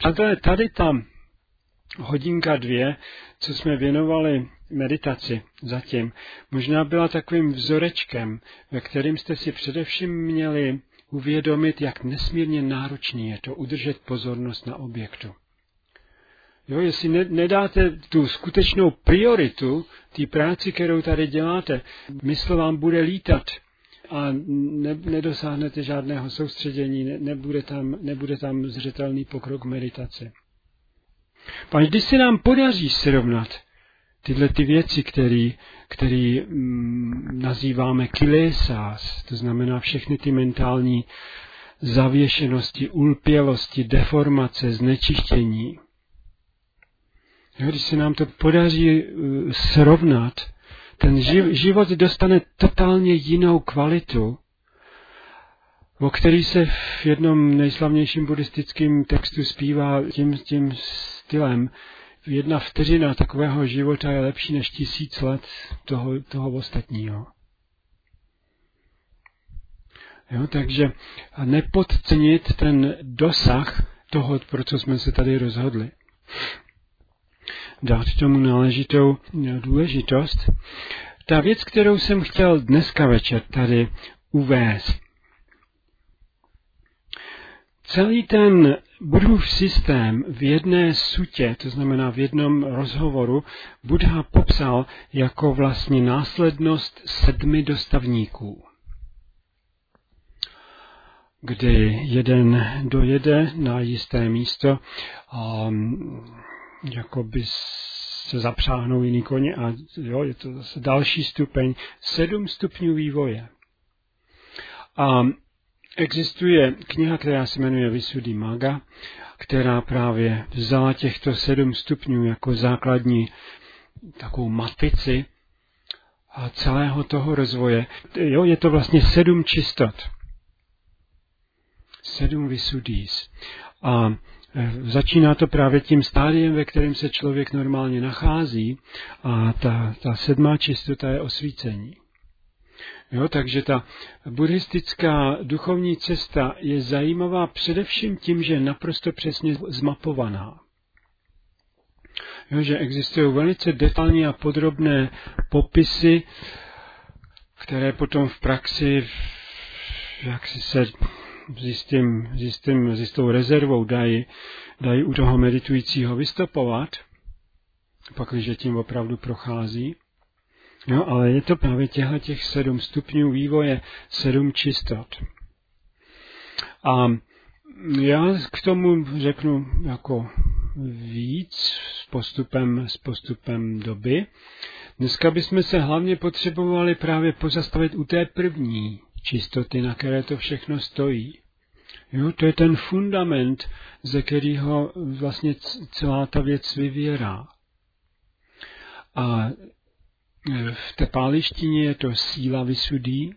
Přátelé, tady tam hodinka dvě, co jsme věnovali meditaci zatím, možná byla takovým vzorečkem, ve kterým jste si především měli uvědomit, jak nesmírně náročný je to udržet pozornost na objektu. Jo, jestli ne, nedáte tu skutečnou prioritu té práci, kterou tady děláte, mysl vám bude lítat a ne, nedosáhnete žádného soustředění, ne, nebude, tam, nebude tam zřetelný pokrok meditace. Pak když se nám podaří srovnat tyhle ty věci, které který, mm, nazýváme kilesas, to znamená všechny ty mentální zavěšenosti, ulpělosti, deformace, znečištění. Když se nám to podaří uh, srovnat, ten život dostane totálně jinou kvalitu, o který se v jednom nejslavnějším buddhistickém textu zpívá tím, tím stylem, jedna vteřina takového života je lepší než tisíc let toho, toho ostatního. Jo, takže nepodcenit ten dosah toho, pro co jsme se tady rozhodli. Dát tomu náležitou důležitost. Ta věc, kterou jsem chtěl dneska večer tady uvést, celý ten Budhův systém v jedné sutě, to znamená v jednom rozhovoru, Budha popsal jako vlastně následnost sedmi dostavníků kdy jeden dojede na jisté místo a jako by se zapřáhnou jiný koně a jo, je to zase další stupeň, sedm stupňů vývoje. A Existuje kniha, která se jmenuje Vysudy Maga, která právě vzala těchto sedm stupňů jako základní takovou matici a celého toho rozvoje. Jo, je to vlastně sedm čistot. Sedm vysudís. A Začíná to právě tím stádiem, ve kterém se člověk normálně nachází a ta, ta sedmá čistota je osvícení. Jo, takže ta buddhistická duchovní cesta je zajímavá především tím, že je naprosto přesně zmapovaná. Jo, že existují velice detailní a podrobné popisy, které potom v praxi jak si se s, jistým, s, jistým, s jistou rezervou dají, dají u toho meditujícího vystopovat, pakliže tím opravdu prochází. No, ale je to právě těchto těch sedm stupňů vývoje, sedm čistot. A já k tomu řeknu jako víc s postupem, s postupem doby. Dneska bychom se hlavně potřebovali právě pozastavit u té první čistoty, na které to všechno stojí. Jo, to je ten fundament, ze kterého vlastně celá ta věc vyvěrá. A v té pálištině je to síla vysudí,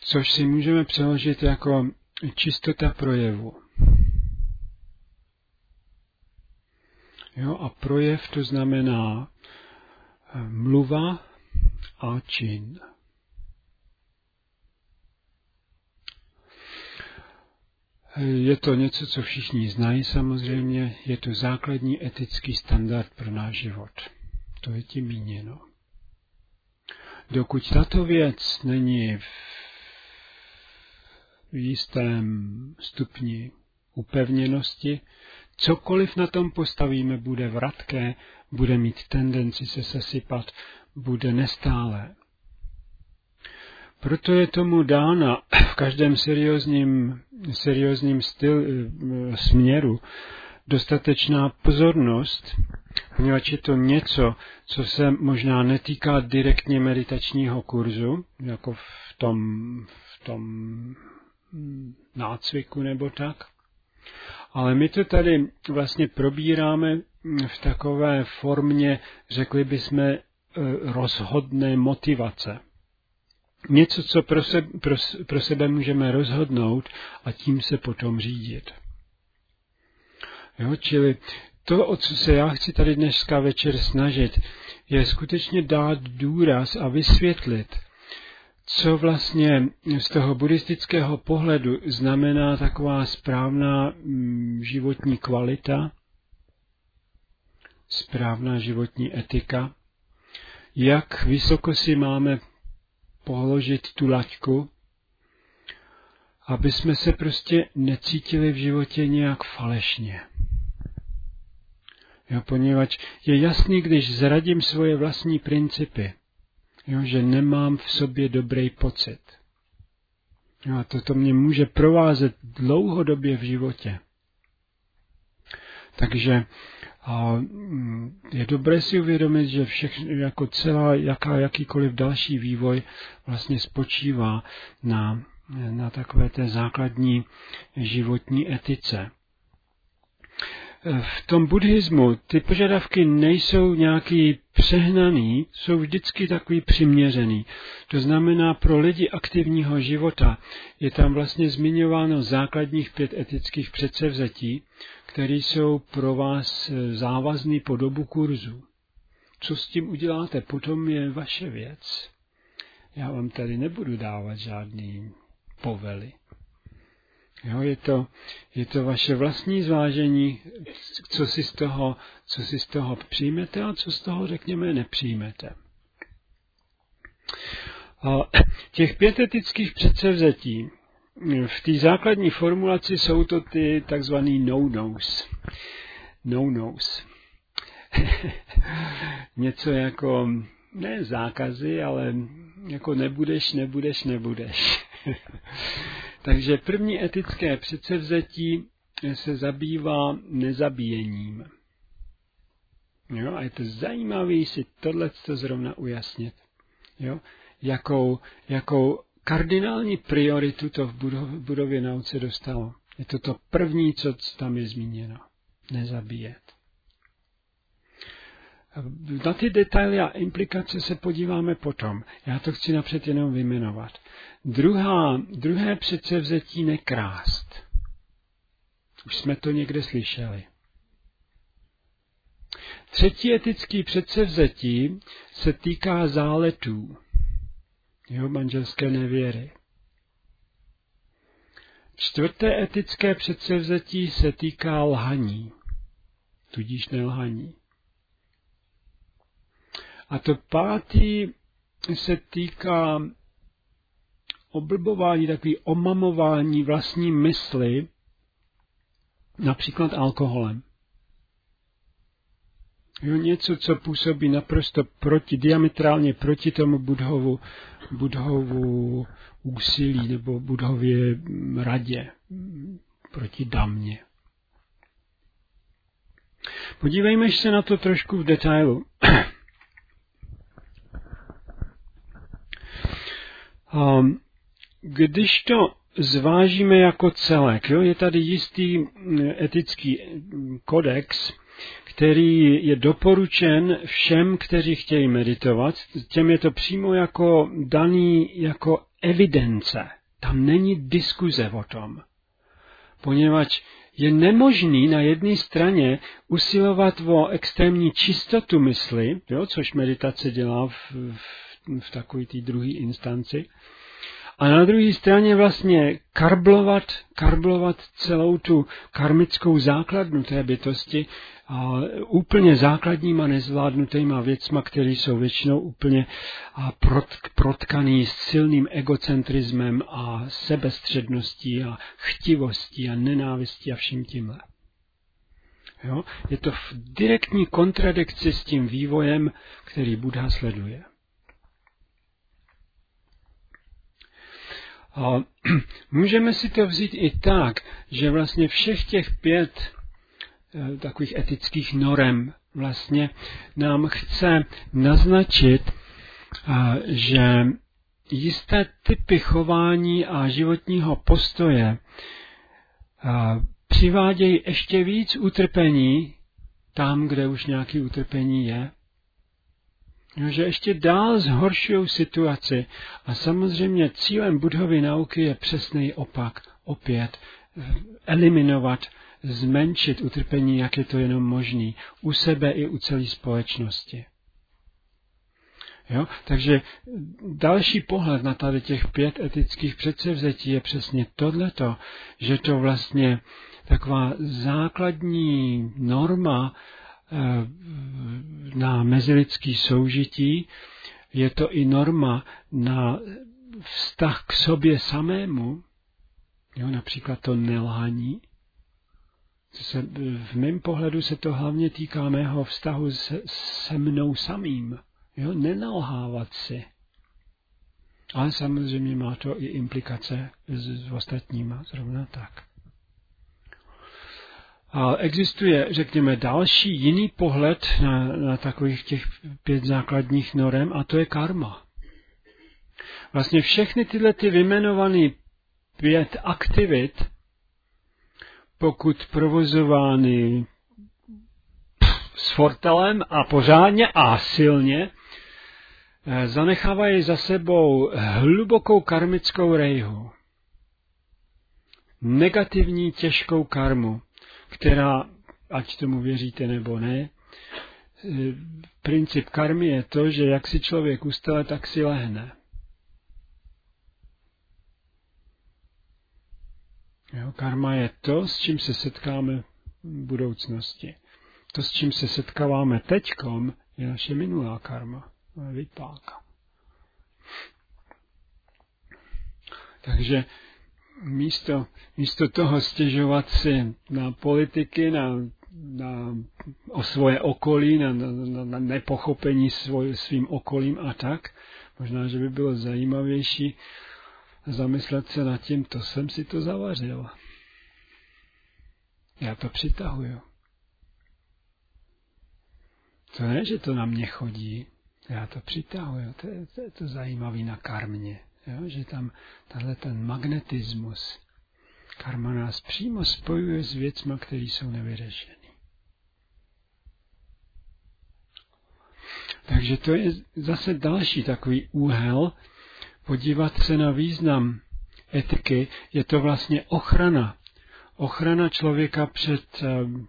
což si můžeme přeložit jako čistota projevu. Jo, a projev to znamená eh, mluva a čin. Je to něco, co všichni znají samozřejmě, je to základní etický standard pro náš život. To je tím míněno. Dokud tato věc není v jistém stupni upevněnosti, cokoliv na tom postavíme, bude vratké, bude mít tendenci se sesypat, bude nestále. Proto je tomu dána v každém seriózním, seriózním styl, eh, směru dostatečná pozornost, poněvadž je to něco, co se možná netýká direktně meditačního kurzu, jako v tom, v tom nácviku nebo tak. Ale my to tady vlastně probíráme v takové formě, řekli bychom, rozhodné motivace něco, co pro, se, pro, pro sebe můžeme rozhodnout a tím se potom řídit. Jo, čili to, o co se já chci tady dneska večer snažit, je skutečně dát důraz a vysvětlit, co vlastně z toho buddhistického pohledu znamená taková správná mm, životní kvalita, správná životní etika, jak vysoko si máme položit tu laťku, aby jsme se prostě necítili v životě nějak falešně. Jo, poněvadž je jasný, když zradím svoje vlastní principy, jo, že nemám v sobě dobrý pocit. Jo, a toto mě může provázet dlouhodobě v životě. Takže a mm, je dobré si uvědomit, že všechno, jako celá, jaká, jakýkoliv další vývoj vlastně spočívá na, na takové té základní životní etice v tom buddhismu ty požadavky nejsou nějaký přehnaný, jsou vždycky takový přiměřený. To znamená, pro lidi aktivního života je tam vlastně zmiňováno základních pět etických předsevzetí, které jsou pro vás závazný po dobu kurzu. Co s tím uděláte, potom je vaše věc. Já vám tady nebudu dávat žádný povely. Jo, je, to, je to vaše vlastní zvážení, co si, z toho, co si z toho přijmete a co z toho, řekněme, nepřijmete. A těch pět etických předsevzetí v té základní formulaci jsou to ty takzvaný no-nos. No-nos. Něco jako, ne zákazy, ale jako nebudeš, nebudeš, nebudeš. Takže první etické předsevzetí se zabývá nezabíjením. Jo, a je to zajímavé si tohle zrovna ujasnit. Jo, jakou, jakou kardinální prioritu to v budově, budově nauce dostalo. Je to to první, co tam je zmíněno. Nezabíjet. Na ty detaily a implikace se podíváme potom. Já to chci napřed jenom vyjmenovat. Druhá, druhé předsevzetí nekrást. Už jsme to někde slyšeli. Třetí etický předsevzetí se týká záletů, jeho manželské nevěry. Čtvrté etické předsevzetí se týká lhaní, tudíž nelhaní. A to pátý se týká oblbování, takový omamování vlastní mysli, například alkoholem. Jo, něco, co působí naprosto proti, diametrálně proti tomu budhovu, budhovu úsilí nebo budhově radě, proti damě. Podívejme se na to trošku v detailu. Um, když to zvážíme jako celek, jo, je tady jistý etický kodex, který je doporučen všem, kteří chtějí meditovat. Těm je to přímo jako daný jako evidence. Tam není diskuze o tom. Poněvadž je nemožný na jedné straně usilovat o extrémní čistotu mysli, jo, což meditace dělá v, v, v takové té druhé instanci, a na druhé straně vlastně karblovat, karblovat celou tu karmickou základnu té bytosti a úplně základníma nezvládnutýma věcma, které jsou většinou úplně prot, protkaný s silným egocentrismem a sebestředností a chtivostí a nenávistí a vším tímhle. Jo? Je to v direktní kontradikci s tím vývojem, který Buddha sleduje. A můžeme si to vzít i tak, že vlastně všech těch pět eh, takových etických norem vlastně nám chce naznačit, eh, že jisté typy chování a životního postoje eh, přivádějí ještě víc utrpení tam, kde už nějaký utrpení je, že ještě dál zhoršují situaci. A samozřejmě cílem budhovy nauky je přesný opak. Opět eliminovat, zmenšit utrpení, jak je to jenom možný, u sebe i u celé společnosti. Jo? Takže další pohled na tady těch pět etických předsevzetí je přesně tohleto, že to vlastně taková základní norma na mezilidský soužití, je to i norma na vztah k sobě samému, jo, například to nelhaní. Se, v mém pohledu se to hlavně týká mého vztahu se, se mnou samým. Jo, nenalhávat si. Ale samozřejmě má to i implikace s, s ostatníma, zrovna tak. A existuje, řekněme, další jiný pohled na, na takových těch pět základních norem a to je karma. Vlastně všechny tyhle ty vyjmenované pět aktivit, pokud provozovány s fortelem a pořádně a silně, eh, zanechávají za sebou hlubokou karmickou rejhu. Negativní těžkou karmu, která, ať tomu věříte nebo ne, eh, princip karmy je to, že jak si člověk ustale, tak si lehne. Jo, karma je to, s čím se setkáme v budoucnosti. To, s čím se setkáváme teďkom, je naše minulá karma, vypáka. Takže místo, místo toho stěžovat si na politiky, na, na, o svoje okolí, na, na, na nepochopení svoj, svým okolím a tak, možná, že by bylo zajímavější zamyslet se nad tím, to jsem si to zavařil. Já to přitahuju. To ne, že to na mě chodí, já to přitahuju. To je to, je to zajímavé na karmě, jo? že tam tahle ten magnetismus, karma nás přímo spojuje s věcmi, které jsou nevyřešené. Takže to je zase další takový úhel, podívat se na význam etiky, je to vlastně ochrana. Ochrana člověka před, eh,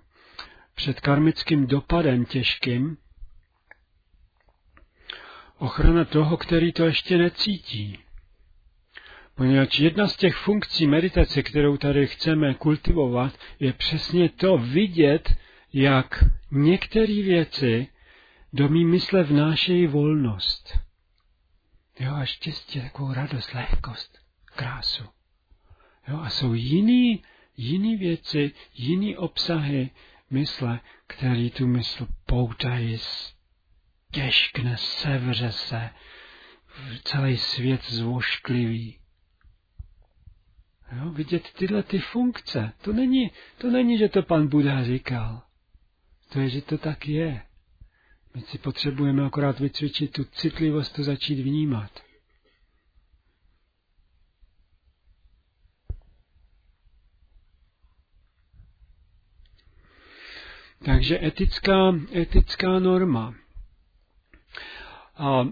před karmickým dopadem těžkým, ochrana toho, který to ještě necítí. Poněvadž jedna z těch funkcí meditace, kterou tady chceme kultivovat, je přesně to vidět, jak některé věci do mý mysle vnášejí volnost. Jo, a štěstí, takovou radost, lehkost, krásu. Jo, a jsou jiný, jiný věci, jiný obsahy mysle, který tu mysl poutají, těžkne, sevře se, celý svět zvošklivý. Jo, vidět tyhle ty funkce, to není, to není, že to pan Buddha říkal. To je, že to tak je. My si potřebujeme akorát vycvičit tu citlivost, to začít vnímat. Takže etická, etická norma. A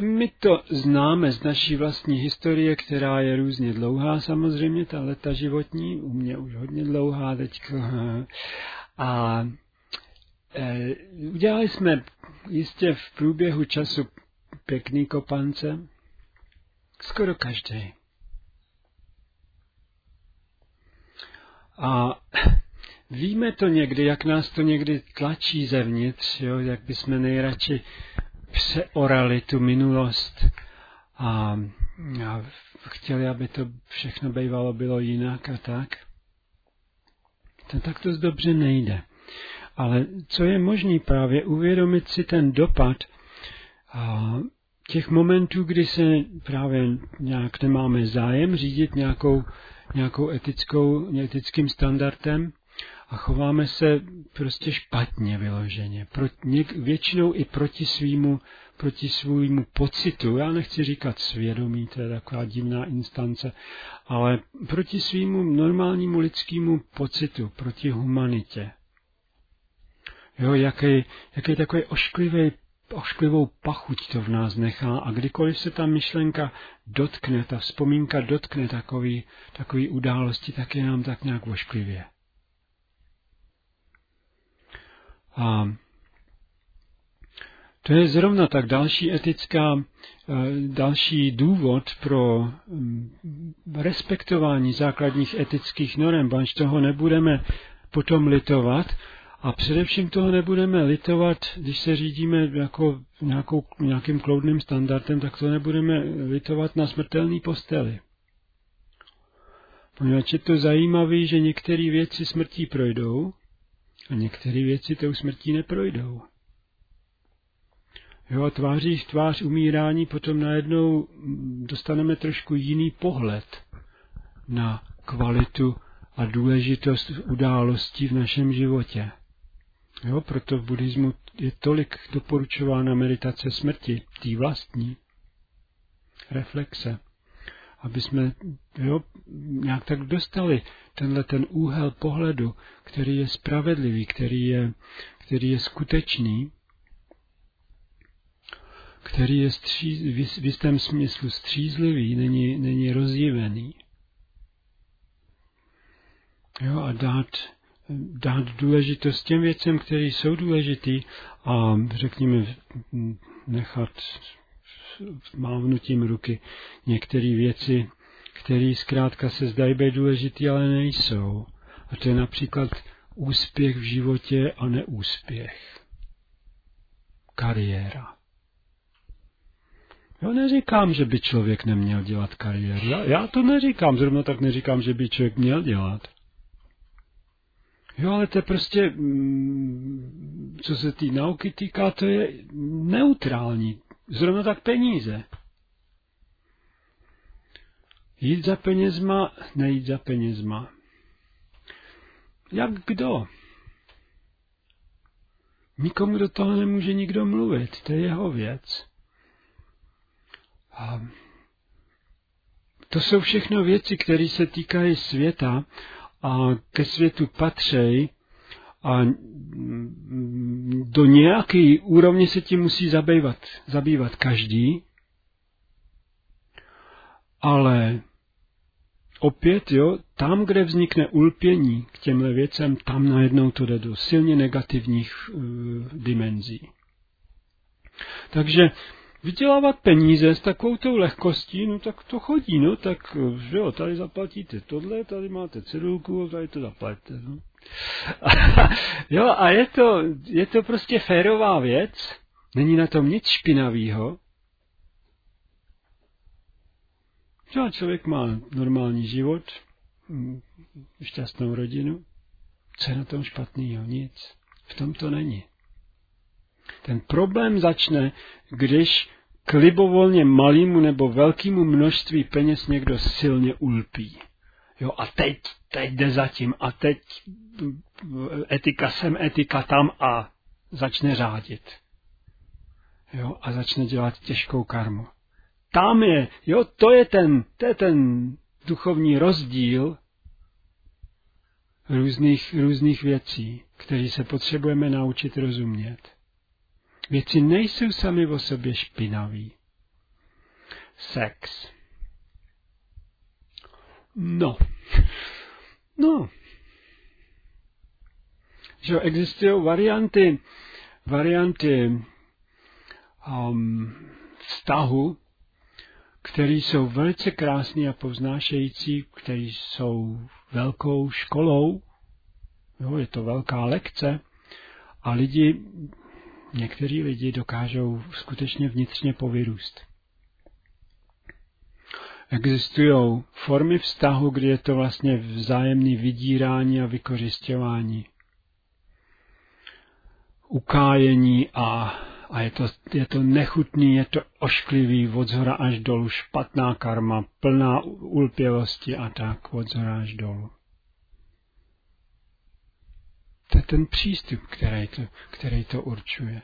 my to známe z naší vlastní historie, která je různě dlouhá samozřejmě, ta leta životní, u mě už hodně dlouhá teďko. A Eh, udělali jsme jistě v průběhu času pěkný kopance, skoro každý. A víme to někdy, jak nás to někdy tlačí zevnitř, jo, jak bychom nejradši přeorali tu minulost a, a chtěli, aby to všechno bývalo bylo jinak a tak. To tak to dobře nejde. Ale co je možný právě uvědomit si ten dopad a těch momentů, kdy se právě nějak nemáme zájem řídit nějakou, nějakou etickou, etickým standardem a chováme se prostě špatně vyloženě. Pro, něk, většinou i proti svýmu, proti svýmu pocitu. Já nechci říkat svědomí, to je taková divná instance, ale proti svýmu normálnímu lidskému pocitu, proti humanitě. Jo, jaký, jaký takový ošklivý, ošklivou pachuť to v nás nechá a kdykoliv se ta myšlenka dotkne, ta vzpomínka dotkne takový, takový události, tak je nám tak nějak ošklivě. A To je zrovna tak další etická, eh, další důvod pro mm, respektování základních etických norm, banž toho nebudeme potom litovat a především toho nebudeme litovat, když se řídíme jako nějakou, nějakým kloudným standardem, tak to nebudeme litovat na smrtelný posteli. Poněvadž je to zajímavé, že některé věci smrtí projdou a některé věci tou smrtí neprojdou. Jo, a tváří v tvář umírání potom najednou dostaneme trošku jiný pohled na kvalitu a důležitost událostí v našem životě. Jo, proto v buddhismu je tolik doporučována meditace smrti, tý vlastní, reflexe, aby jsme jo, nějak tak dostali tenhle ten úhel pohledu, který je spravedlivý, který je, který je skutečný, který je stří, v jistém smyslu střízlivý, není, není rozdívený. Jo, a dát, dát důležitost těm věcem, které jsou důležitý a řekněme nechat mávnutím ruky některé věci, které zkrátka se zdají být důležitý, ale nejsou. A to je například úspěch v životě a neúspěch. Kariéra. Já neříkám, že by člověk neměl dělat kariéru. Já, já to neříkám, zrovna tak neříkám, že by člověk měl dělat. Jo, ale to je prostě, mm, co se té nauky týká, to je neutrální. Zrovna tak peníze. Jít za penězma, nejít za penězma. Jak kdo? Nikomu do toho nemůže nikdo mluvit, to je jeho věc. A to jsou všechno věci, které se týkají světa a ke světu patří a do nějaké úrovně se tím musí zabývat, zabývat každý, ale opět, jo, tam, kde vznikne ulpění k těmhle věcem, tam najednou to jde do silně negativních uh, dimenzí. Takže vydělávat peníze s takovou tou lehkostí, no tak to chodí, no tak že jo, tady zaplatíte tohle, tady máte cedulku, tady to zaplatíte. No. jo, a je to, je to prostě férová věc, není na tom nic špinavého. Jo, člověk má normální život, hm, šťastnou rodinu, co je na tom špatného? Nic. V tom to není. Ten problém začne, když k libovolně malému nebo velkému množství peněz někdo silně ulpí. Jo, a teď, teď jde zatím a teď etika sem, etika tam a začne řádit. Jo, a začne dělat těžkou karmu. Tam je, jo, to je ten, to je ten duchovní rozdíl různých, různých věcí, které se potřebujeme naučit rozumět. Věci nejsou sami o sobě špinaví. Sex. No. No. Že existují varianty, varianty um, vztahu, které jsou velice krásné a povznášející, které jsou velkou školou, jo, je to velká lekce a lidi někteří lidi dokážou skutečně vnitřně povyrůst. Existují formy vztahu, kdy je to vlastně vzájemný vydírání a vykořišťování. Ukájení a, a je, to, je to nechutný, je to ošklivý, od zhora až dolů, špatná karma, plná ulpělosti a tak, od zhora až dolů. To je ten přístup, který to, který to určuje.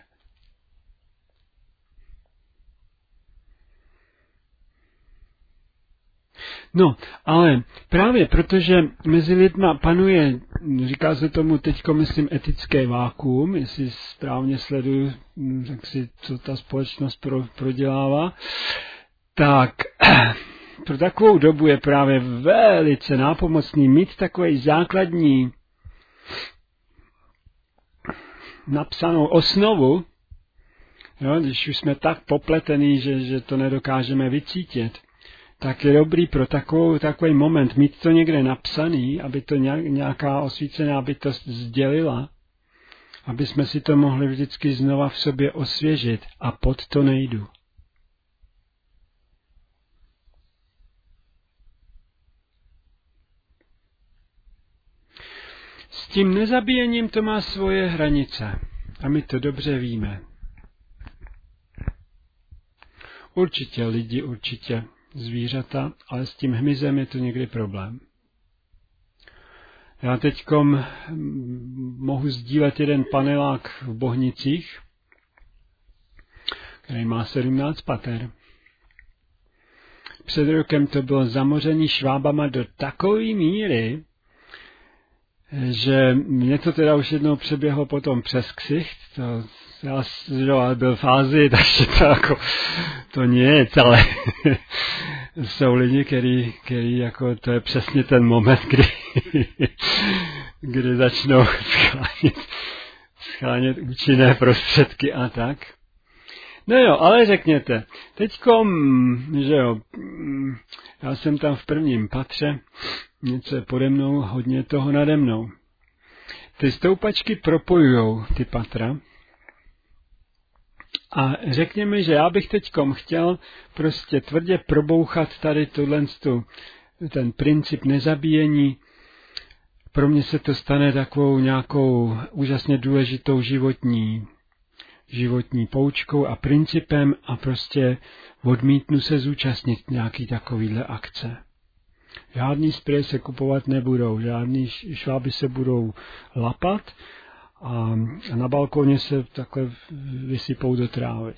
No, ale právě protože mezi lidma panuje, říká se tomu teď, myslím, etické vákuum, jestli správně sleduju, jak si, co ta společnost pro, prodělává, tak pro takovou dobu je právě velice nápomocný mít takový základní napsanou osnovu, jo, když už jsme tak popletený, že, že to nedokážeme vycítit, tak je dobrý pro takovou, takový moment mít to někde napsaný, aby to nějaká osvícená bytost sdělila, aby jsme si to mohli vždycky znova v sobě osvěžit a pod to nejdu. S tím nezabíjením to má svoje hranice a my to dobře víme. Určitě lidi, určitě zvířata, ale s tím hmyzem je to někdy problém. Já teď mohu sdílet jeden panelák v Bohnicích, který má 17 pater. Před rokem to bylo zamoření švábama do takové míry, že mě to teda už jednou přeběhlo potom přes ksicht, to já jo, byl v Ázii, takže to jako, to nie ale jsou lidi, který, který jako, to je přesně ten moment, kdy, kdy začnou schánět, schánět účinné prostředky a tak. No jo, ale řekněte, teďkom, že jo, já jsem tam v prvním patře, něco je pode mnou, hodně toho nade mnou. Ty stoupačky propojujou ty patra, a řekněme, že já bych teďkom chtěl prostě tvrdě probouchat tady tohle, ten princip nezabíjení. Pro mě se to stane takovou nějakou úžasně důležitou životní, životní poučkou a principem a prostě odmítnu se zúčastnit nějaký takovýhle akce. Žádný spray se kupovat nebudou, žádný šváby se budou lapat a na balkoně se takhle vysypou do trávy.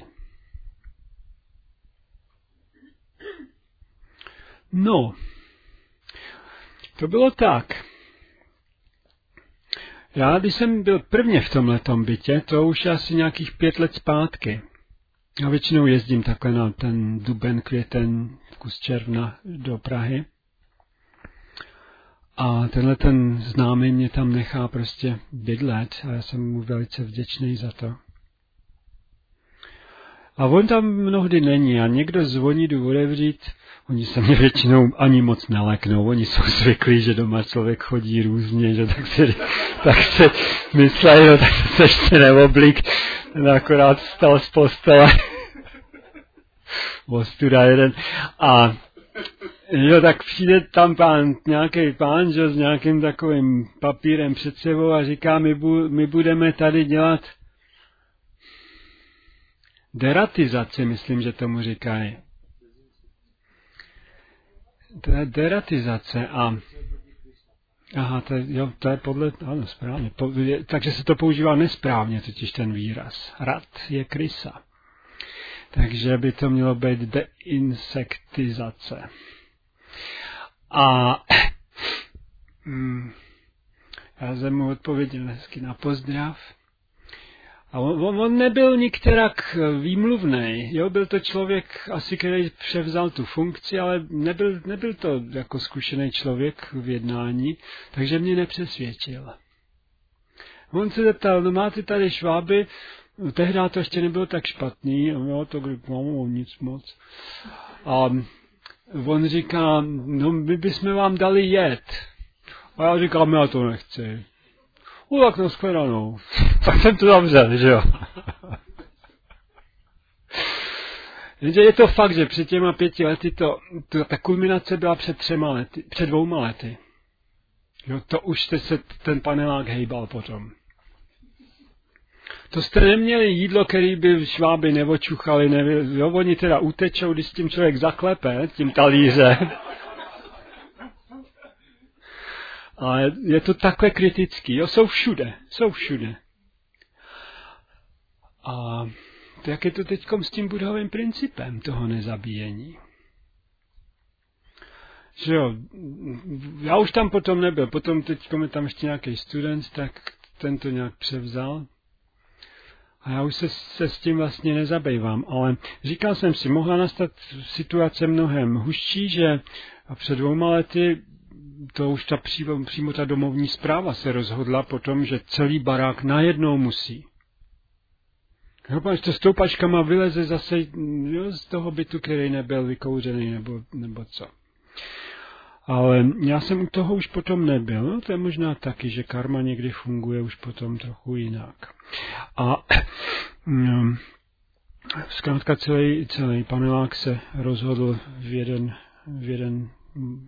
No, to bylo tak. Já, když jsem byl prvně v tom letom bytě, to už asi nějakých pět let zpátky. Já většinou jezdím takhle na ten duben, květen, kus června do Prahy. A tenhle ten známý mě tam nechá prostě bydlet a já jsem mu velice vděčný za to. A on tam mnohdy není a někdo zvoní, jdu odevřít, oni se mě většinou ani moc neleknou, oni jsou zvyklí, že doma člověk chodí různě, že tak se, tak se myslej, no tak se ještě neoblík, ten akorát vstal z postele, ostuda jeden a Jo, tak přijde tam pán, nějaký pán, že s nějakým takovým papírem před sebou a říká, my, bu, my budeme tady dělat deratizaci, myslím, že tomu říkají. To je deratizace a Aha, to je, jo, to je podle, ano, správně. Po, je, takže se to používá nesprávně, totiž ten výraz. Rad je krysa. Takže by to mělo být deinsektizace. A mm, já jsem mu odpověděl hezky na pozdrav. A on, on nebyl nikterak výmluvný, jo, byl to člověk asi, který převzal tu funkci, ale nebyl, nebyl to jako zkušený člověk v jednání, takže mě nepřesvědčil. On se zeptal, no máte tady šváby, tehdy to ještě nebylo tak špatný, jo, to no, nic moc. A on říká, no my bychom vám dali jet. A já říkám, já to nechci. No tak na shledanou. tak jsem to vzal, že jo. Jenže je to fakt, že před těma pěti lety to, to, ta kulminace byla před třema lety, před dvouma lety. Jo, to už se ten panelák hejbal potom. To jste neměli jídlo, který by šváby nevočuchali, nevě, jo, oni teda utečou, když s tím člověk zaklepe, tím talíře. A je to takhle kritický, jo, jsou všude, jsou všude. A to jak je to teď s tím budovým principem toho nezabíjení? Že jo, já už tam potom nebyl, potom teď je tam ještě nějaký student, tak ten to nějak převzal, a já už se, se s tím vlastně nezabývám, ale říkal jsem si, mohla nastat situace mnohem hustší, že před dvouma lety to už ta přímo, přímo ta domovní zpráva se rozhodla potom, že celý barák najednou musí. Pan to stoupačkama vyleze zase jo, z toho bytu, který nebyl vykouřený nebo, nebo co. Ale já jsem u toho už potom nebyl, no, to je možná taky, že karma někdy funguje už potom trochu jinak. A um, zkrátka celý, celý panelák se rozhodl v jeden, v jeden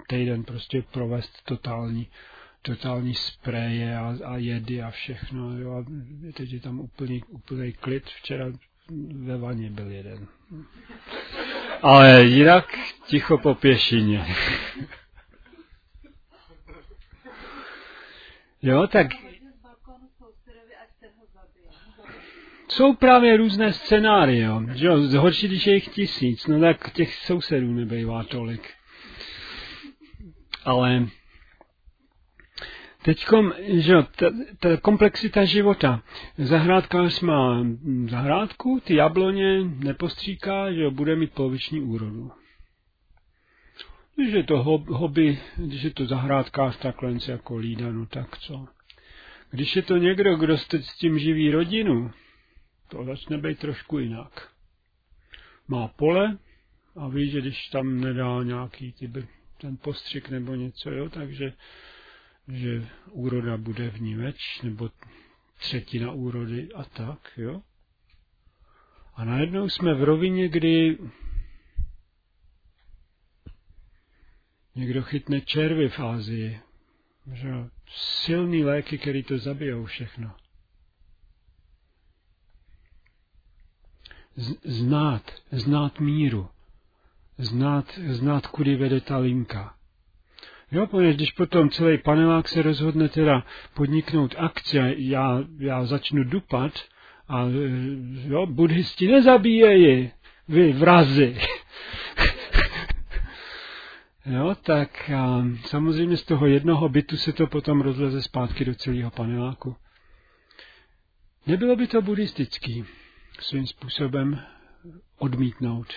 týden prostě provést totální totální spreje a, a jedy a všechno. Jo, a teď je tam úplný, úplný klid. Včera ve vaně byl jeden. Ale jinak ticho po pěšině. jo, tak jsou právě různé scénárie, jo. Horší, když je jich tisíc, no tak těch sousedů nebejvá tolik. Ale Teď, ta, ta komplexita života. Zahrádkář má zahrádku, ty jabloně nepostříká, že bude mít poloviční úrodu. Když je to hobby, když je to zahrádkář takhle jako lída, no tak co. Když je to někdo, kdo s tím živí rodinu, to začne být trošku jinak. Má pole a ví, že když tam nedá nějaký tyby, ten postřik nebo něco, jo, takže že úroda bude v ní več, nebo třetina úrody a tak, jo? A najednou jsme v rovině, kdy někdo chytne červy v Ázii, že silný léky, který to zabijou všechno. Znát, znát míru, znát, znát, kudy vede ta linka. Jo, protože když potom celý panelák se rozhodne teda podniknout akce, já, já začnu dupat a jo, buddhisti nezabíjejí, vy vrazy. Jo, tak a, samozřejmě z toho jednoho bytu se to potom rozleze zpátky do celého paneláku. Nebylo by to buddhistický svým způsobem odmítnout,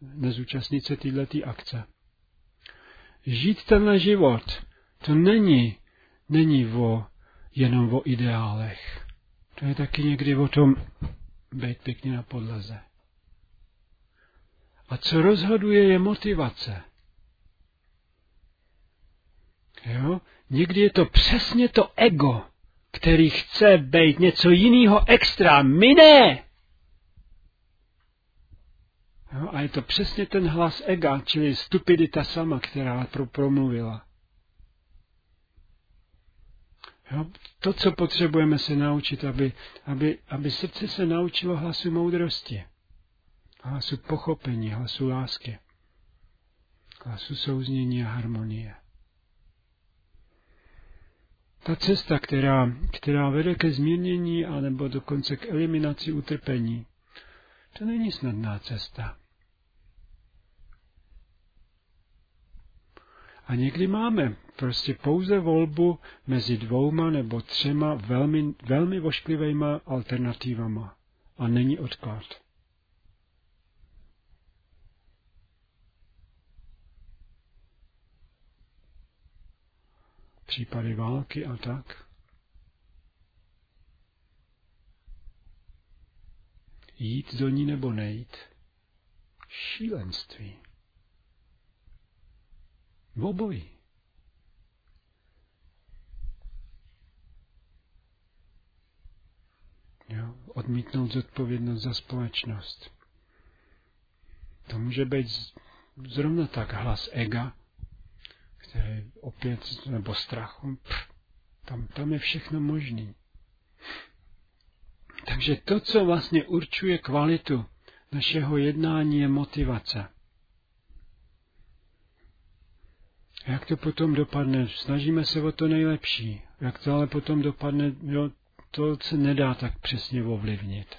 nezúčastnit se této akce žít tenhle život, to není, není o, jenom o ideálech. To je taky někdy o tom být pěkně na podlaze. A co rozhoduje, je motivace. Jo? Někdy je to přesně to ego, který chce být něco jiného extra. My ne! Jo, a je to přesně ten hlas ega, čili stupidita sama, která pro, promluvila. Jo, to, co potřebujeme se naučit, aby, aby, aby srdce se naučilo hlasu moudrosti, hlasu pochopení, hlasu lásky, hlasu souznění a harmonie. Ta cesta, která, která vede ke změnění anebo dokonce k eliminaci utrpení, to není snadná cesta. A někdy máme prostě pouze volbu mezi dvouma nebo třema velmi, velmi vošklivýma alternativama. A není odklad. Případy války a tak. Jít do ní nebo nejít. Šílenství. V obojí. Jo? Odmítnout zodpovědnost za společnost. To může být zrovna tak hlas ega, opět, nebo strachu, pff, tam, tam je všechno možný. Takže to, co vlastně určuje kvalitu našeho jednání, je motivace. Jak to potom dopadne? Snažíme se o to nejlepší. Jak to ale potom dopadne, jo, to se nedá tak přesně ovlivnit.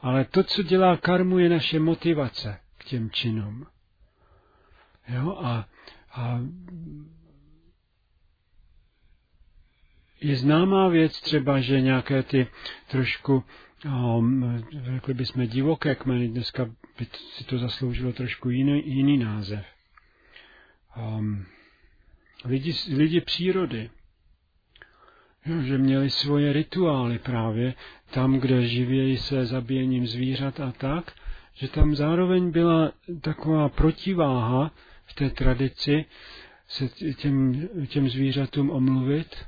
Ale to, co dělá karmu, je naše motivace k těm činům. Jo, a, a je známá věc třeba, že nějaké ty trošku, um, řekli bychom divoké kmeny, dneska by si to zasloužilo trošku jiný, jiný název. Um, lidi, lidi přírody, Jo, že měli svoje rituály právě tam, kde živějí se zabíjením zvířat a tak, že tam zároveň byla taková protiváha v té tradici se těm, těm zvířatům omluvit.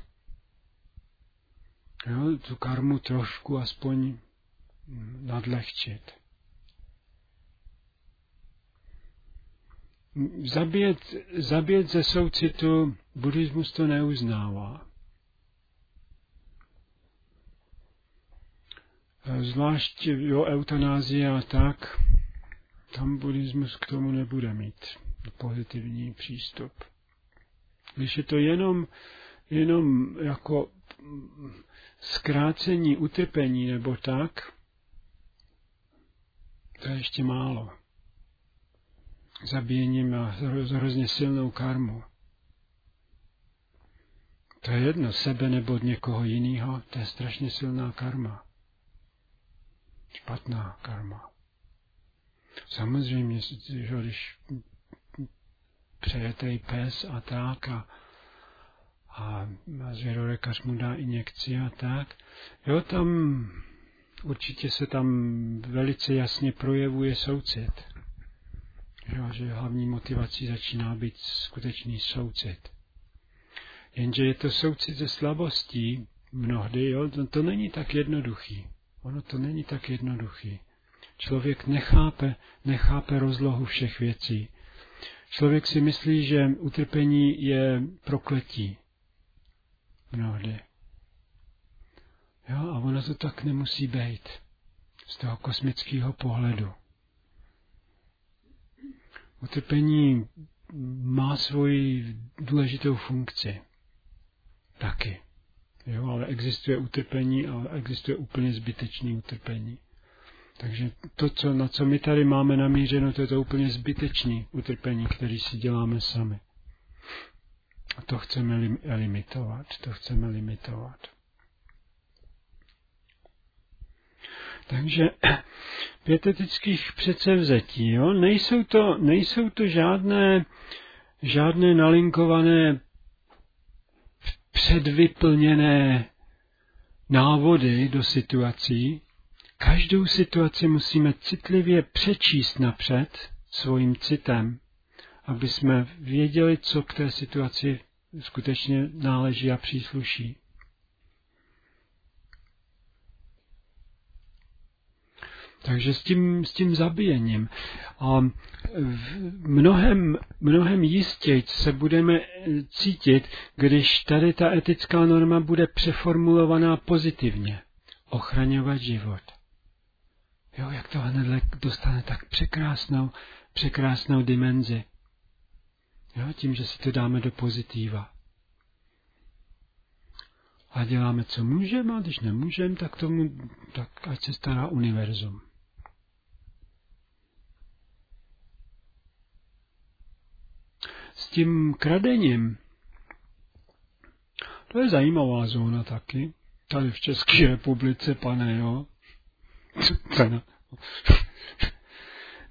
Jo, tu karmu trošku aspoň nadlehčit. Zabět, zabět ze soucitu buddhismus to neuznává. Zvlášť jo, eutanázie a tak, tam buddhismus k tomu nebude mít pozitivní přístup. Když je to jenom, jenom jako zkrácení utrpení nebo tak, to je ještě málo. Zabíjením má hrozně silnou karmu. To je jedno, sebe nebo od někoho jiného, to je strašně silná karma. Špatná karma. Samozřejmě, že když přejete i pes a tak a, a zvěrolékař mu dá injekci a tak, jo, tam určitě se tam velice jasně projevuje soucit. Jo, že hlavní motivací začíná být skutečný soucit. Jenže je to soucit ze slabostí mnohdy, jo, to, to není tak jednoduchý. Ono to není tak jednoduchý. Člověk nechápe, nechápe rozlohu všech věcí. Člověk si myslí, že utrpení je prokletí. Mnohdy. Jo, a ono to tak nemusí být z toho kosmického pohledu. Utrpení má svoji důležitou funkci. Taky. Jo, ale existuje utrpení a existuje úplně zbytečný utrpení. Takže to, co, na co my tady máme namířeno, to je to úplně zbytečný utrpení, který si děláme sami. A to chceme limitovat, to chceme limitovat. Takže pětetických předsevzetí, jo? Nejsou, to, nejsou to žádné, žádné nalinkované předvyplněné návody do situací. Každou situaci musíme citlivě přečíst napřed svým citem, aby jsme věděli, co k té situaci skutečně náleží a přísluší. Takže s tím, s tím zabíjením. A v mnohem, mnohem jistěji se budeme cítit, když tady ta etická norma bude přeformulovaná pozitivně. Ochraňovat život. Jo, jak to hned dostane tak překrásnou, překrásnou dimenzi. Jo, tím, že si to dáme do pozitiva. A děláme, co můžeme, a když nemůžeme, tak tomu, tak ať se stará univerzum. s tím kradením, to je zajímavá zóna taky. Tady v České republice, pane, jo.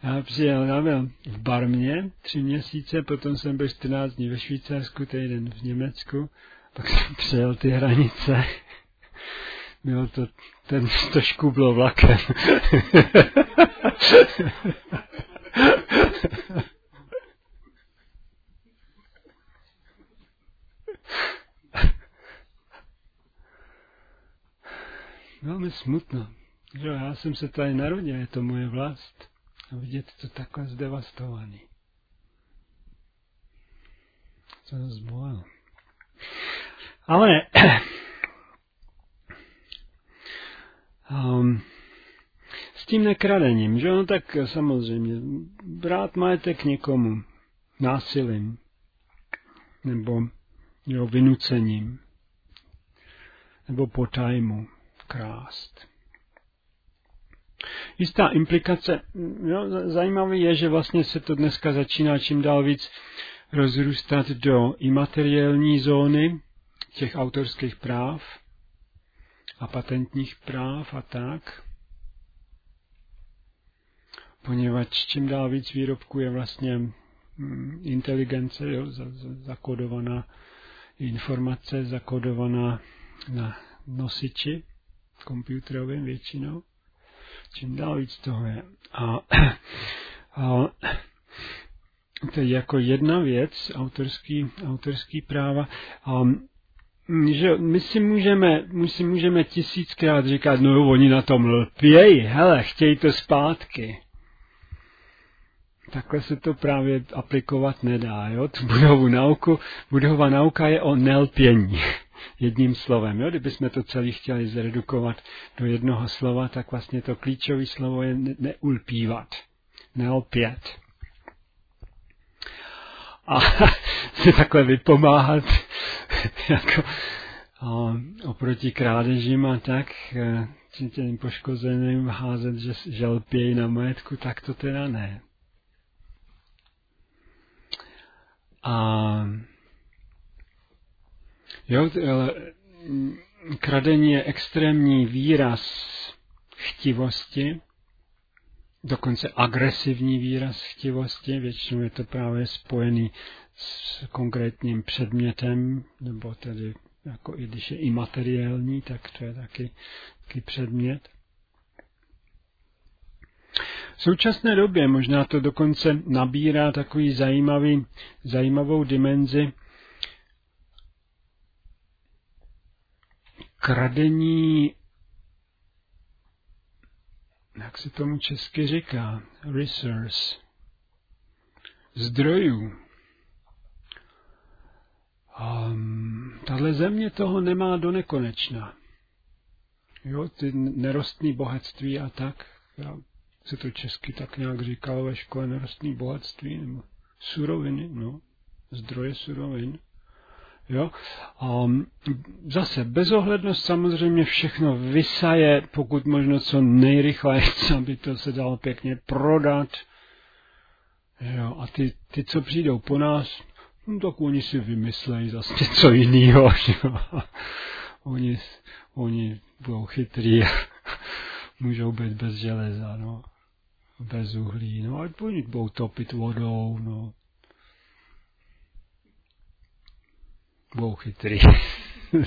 Já přijel, já byl v Barmě tři měsíce, potom jsem byl 14 dní ve Švýcarsku, týden v Německu, pak jsem přijel ty hranice. Bylo to, ten to škublo vlakem. velmi smutno. Že já jsem se tady narodil, je to moje vlast. A vidět to takhle zdevastovaný. Co to zbolelo. Ale um, s tím nekradením, že no tak samozřejmě, brát majetek někomu násilím nebo jo, vynucením nebo potajmu krást. Jistá implikace, jo, zajímavé je, že vlastně se to dneska začíná čím dál víc rozrůstat do imateriální zóny těch autorských práv a patentních práv a tak. Poněvadž čím dál víc výrobků je vlastně hm, inteligence, jo, zakodovaná informace, zakodovaná na nosiči, komputerovým většinou. Čím dál víc toho je. A, a to je jako jedna věc, autorský, autorský práva. A, že my si můžeme, my si můžeme tisíckrát říkat, no jo, oni na tom lpějí, hele, chtějí to zpátky. Takhle se to právě aplikovat nedá, jo, tu budovu nauku, budová nauka je o nelpění, jedním slovem, jo, kdybychom to celé chtěli zredukovat do jednoho slova, tak vlastně to klíčové slovo je neulpívat, nelpět a si takhle vypomáhat jako a oproti krádežím a tak e, těm poškozeným házet, že, že lpějí na majetku, tak to teda ne. A jo, ale kradení je extrémní výraz chtivosti, dokonce agresivní výraz chtivosti, většinou je to právě spojený s konkrétním předmětem, nebo tedy jako i když je imateriální, tak to je taky, taky předmět. V současné době možná to dokonce nabírá takový zajímavý, zajímavou dimenzi kradení jak se tomu česky říká, resource, zdrojů. Um, tahle země toho nemá do nekonečna. Jo, ty nerostní bohatství a tak, já se to česky tak nějak říkalo ve škole, nerostní bohatství, nebo suroviny, no, zdroje surovin. Jo? A zase bezohlednost samozřejmě všechno vysaje, pokud možno co nejrychleji, aby to se dalo pěkně prodat. Jo? A ty, ty, co přijdou po nás, no, tak oni si vymyslejí zase něco jiného. oni, oni budou chytrý a můžou být bez železa, no. bez uhlí, no a oni budou topit vodou, no. Budou chytrý.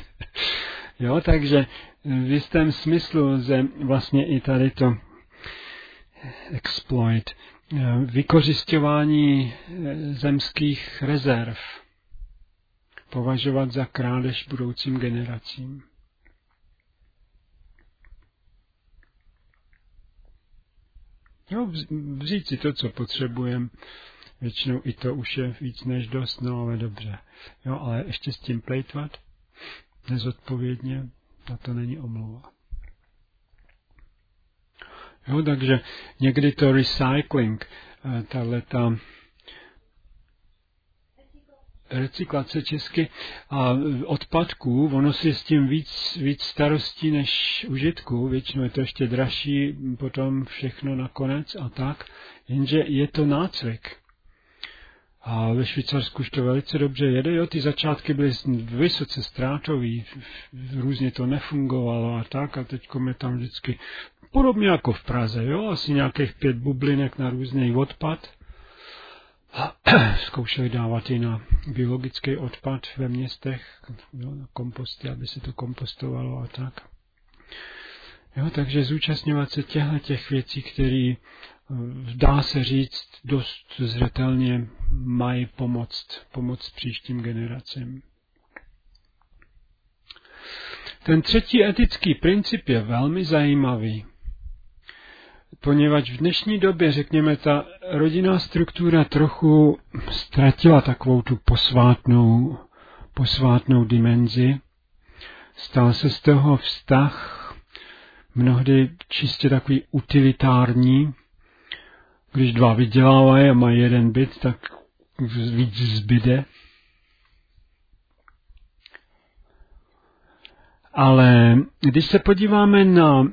jo, takže v jistém smyslu lze vlastně i tady to exploit, vykořišťování eh, zemských rezerv považovat za krádež budoucím generacím. Jo, vzít si to, co potřebujeme, Většinou i to už je víc než dost, no ale dobře. Jo, ale ještě s tím plejtvat nezodpovědně, na to není omluva. Jo, takže někdy to recycling, eh, tahle ta recyklace česky a odpadků, ono si s tím víc, víc starostí než užitku, většinou je to ještě dražší, potom všechno nakonec a tak, jenže je to nácvik. A ve Švýcarsku už to velice dobře jede, jo, ty začátky byly vysoce ztrátový, různě to nefungovalo a tak, a teď je tam vždycky podobně jako v Praze, jo, asi nějakých pět bublinek na různý odpad. A zkoušeli dávat i na biologický odpad ve městech, jo, na komposty, aby se to kompostovalo a tak. Jo, takže zúčastňovat se těchto těch věcí, které dá se říct, dost zřetelně mají pomoct, pomoct příštím generacím. Ten třetí etický princip je velmi zajímavý, poněvadž v dnešní době, řekněme, ta rodinná struktura trochu ztratila takovou tu posvátnou, posvátnou dimenzi. Stal se z toho vztah mnohdy čistě takový utilitární, když dva vydělávají a mají jeden byt, tak víc zbyde. Ale když se podíváme na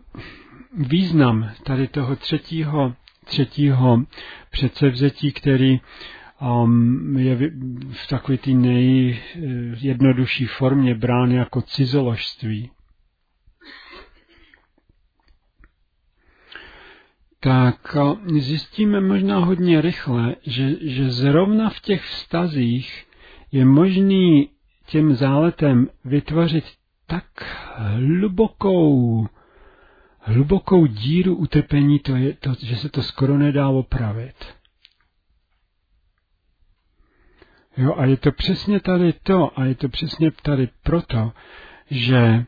význam tady toho třetího, třetího předsevzetí, který um, je v takové té nejjednodušší formě brán jako cizoložství, tak zjistíme možná hodně rychle, že, že zrovna v těch vztazích je možný těm záletem vytvořit tak hlubokou, hlubokou díru utrpení, to je to, že se to skoro nedá opravit. Jo, a je to přesně tady to, a je to přesně tady proto, že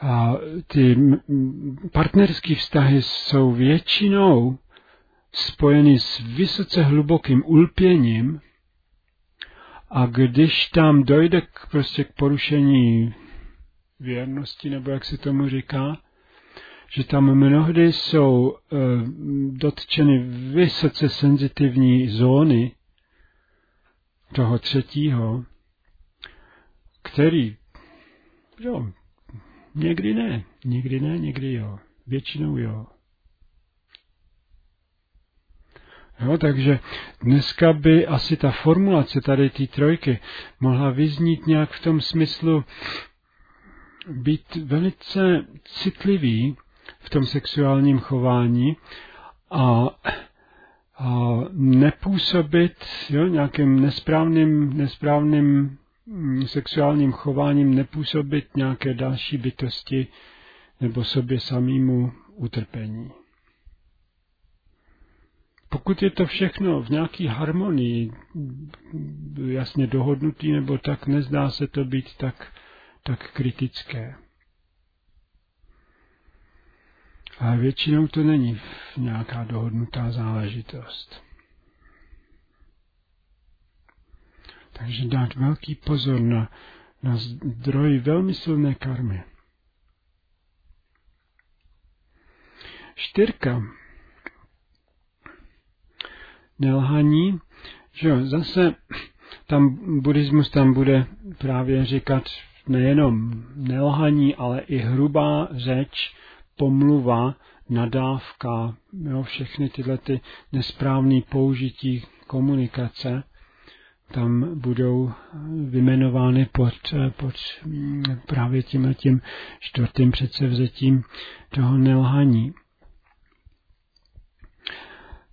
a ty partnerské vztahy jsou většinou spojeny s vysoce hlubokým ulpěním a když tam dojde k, prostě k porušení věrnosti, nebo jak se tomu říká, že tam mnohdy jsou e, dotčeny vysoce senzitivní zóny toho třetího, který, jo, někdy ne, někdy ne, někdy jo, většinou jo. Jo, takže dneska by asi ta formulace tady té trojky mohla vyznít nějak v tom smyslu být velice citlivý v tom sexuálním chování a, a nepůsobit jo, nějakým nesprávným, nesprávným sexuálním chováním, nepůsobit nějaké další bytosti nebo sobě samýmu utrpení. Pokud je to všechno v nějaký harmonii, jasně dohodnutý nebo tak, nezdá se to být tak, tak kritické. Ale většinou to není nějaká dohodnutá záležitost. Takže dát velký pozor na, na zdroj velmi silné karmy. Štyrka nelhaní, že zase tam buddhismus tam bude právě říkat nejenom nelhaní, ale i hrubá řeč, pomluva, nadávka, jo, všechny tyhle ty nesprávné použití komunikace tam budou vymenovány pod, pod právě tím tím čtvrtým předsevzetím toho nelhaní.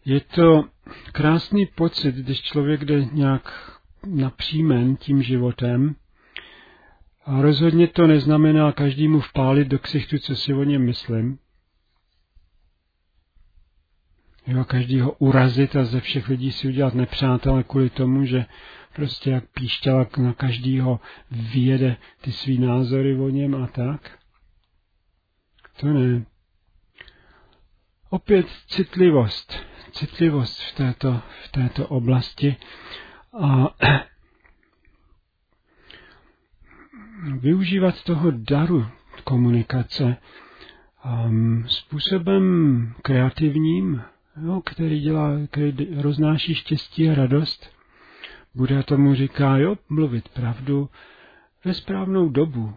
Je to krásný pocit, když člověk jde nějak napřímen tím životem. A rozhodně to neznamená každému vpálit do ksichtu, co si o něm myslím. Jo, každýho urazit a ze všech lidí si udělat nepřátele kvůli tomu, že prostě jak píšťala na každýho vyjede ty svý názory o něm a tak. To ne. Opět citlivost citlivost v této, v této oblasti a využívat toho daru komunikace um, způsobem kreativním, jo, který, dělá, který roznáší štěstí a radost. Bude tomu říká, jo, mluvit pravdu ve správnou dobu,